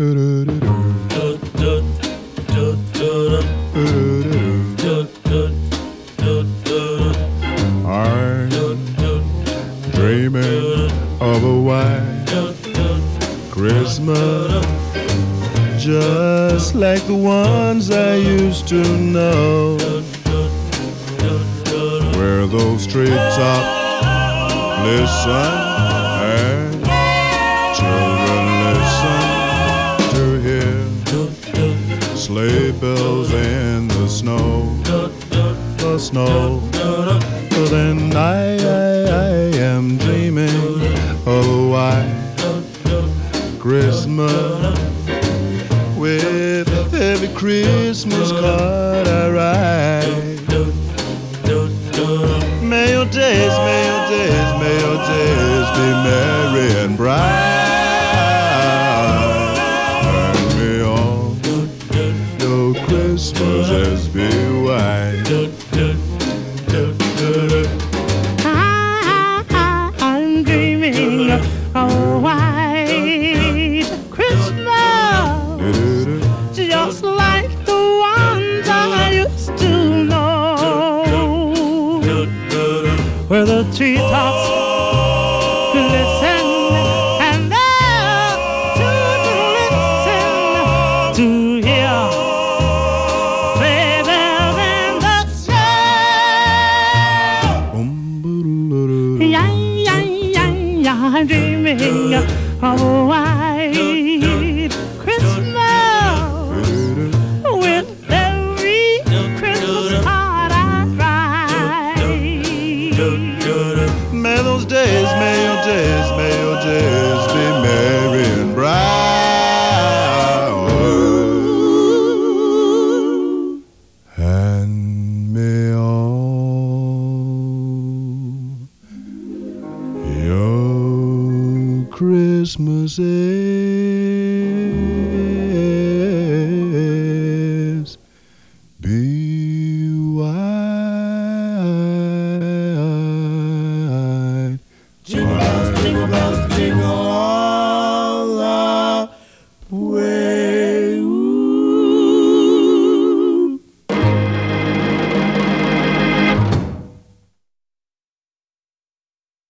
I'm dreaming of a white Christmas just like the ones I used to know. Where those treetops listen sleigh bells in the snow, the snow. But then I, I, I am dreaming oh, of a white Christmas with every Christmas card I write. May your days, may your days, may your days be merry and bright. White. I'm dreaming of white Christmas, just like the ones I used to know, where the treetops I'm dreaming of a white Christmas with every Christmas card I write. May those days, may your days, may your days Christmases be white. Jingle bells, jingle bells,